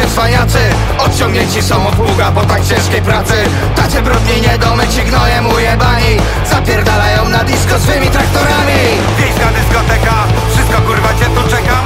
się Odciągnięci są od pługa po tak ciężkiej pracy. Tacy brudni niedomyci gnojem ujebani Zapierdalają na disco swymi traktorami. Wiejska dyskoteka, wszystko kurwa cię tu czeka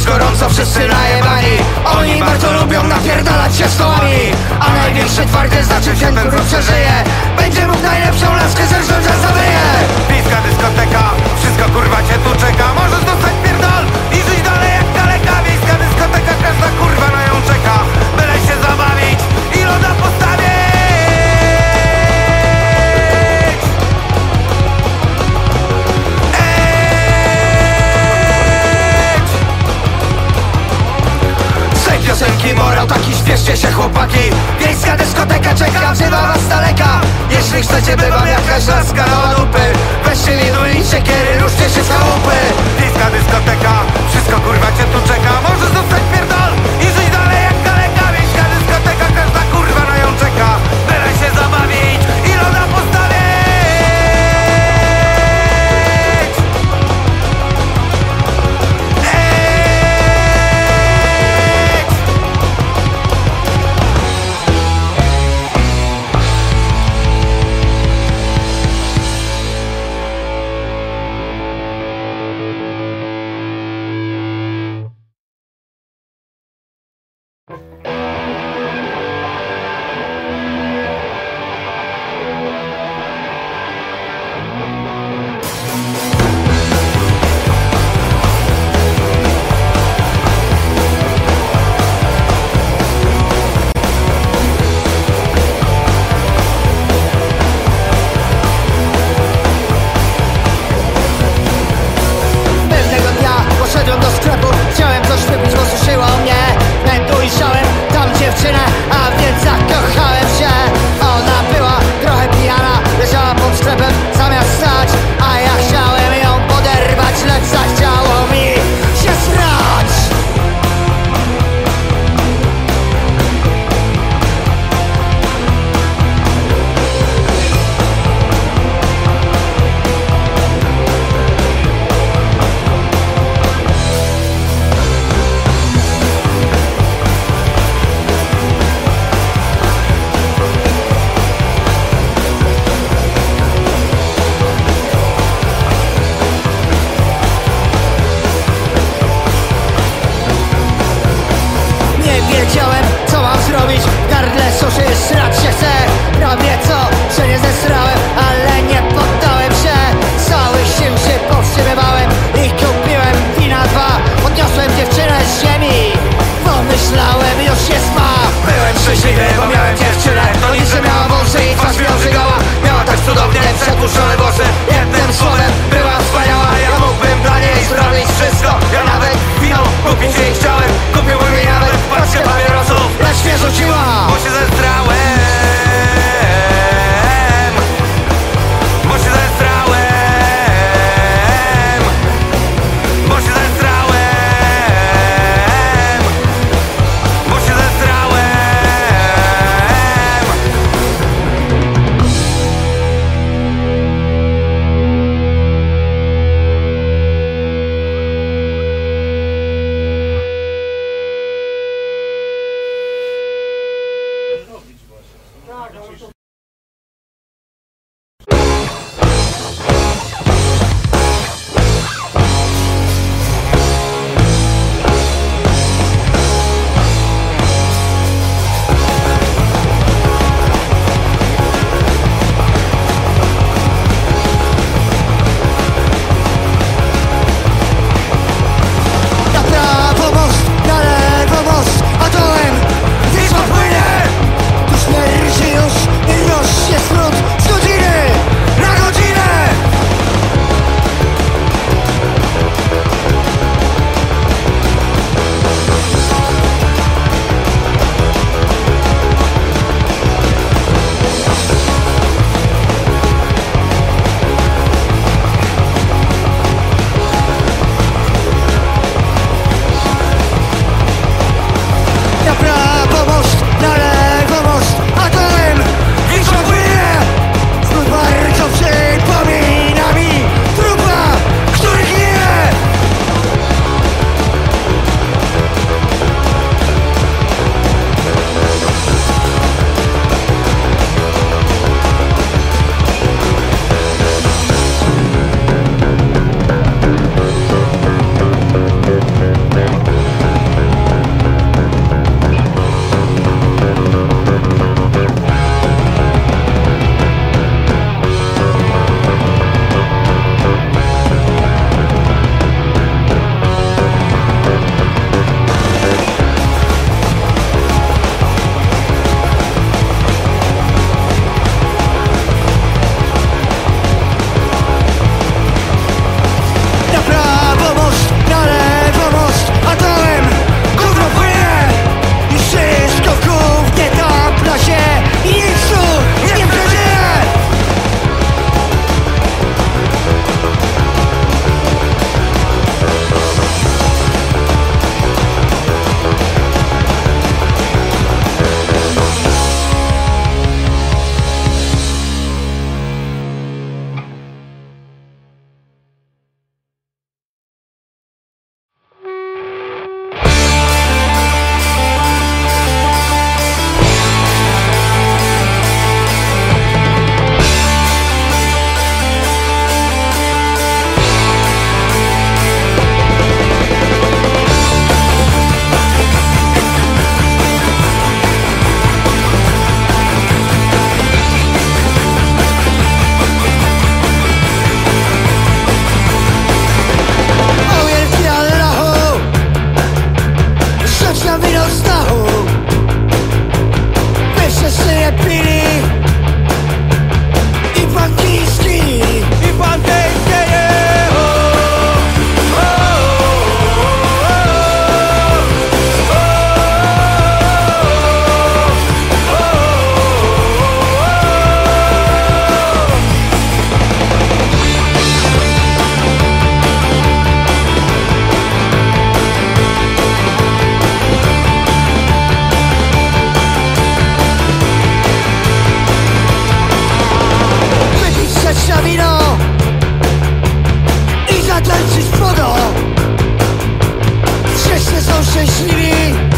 jest gorąco, wszyscy najebani. Oni bardzo lubią napierdalać się stołami. A największy twardy znaczy ten, który przeżyje. Będzie mógł najlepszą laskę zerżnąć, a zawyje. Wiejska dyskoteka, wszystko kurwa cię tu czeka. Możesz dostać pierdol i żyć dalej jak kaleka Wiejska dyskoteka, każda kurwa na nią czeka free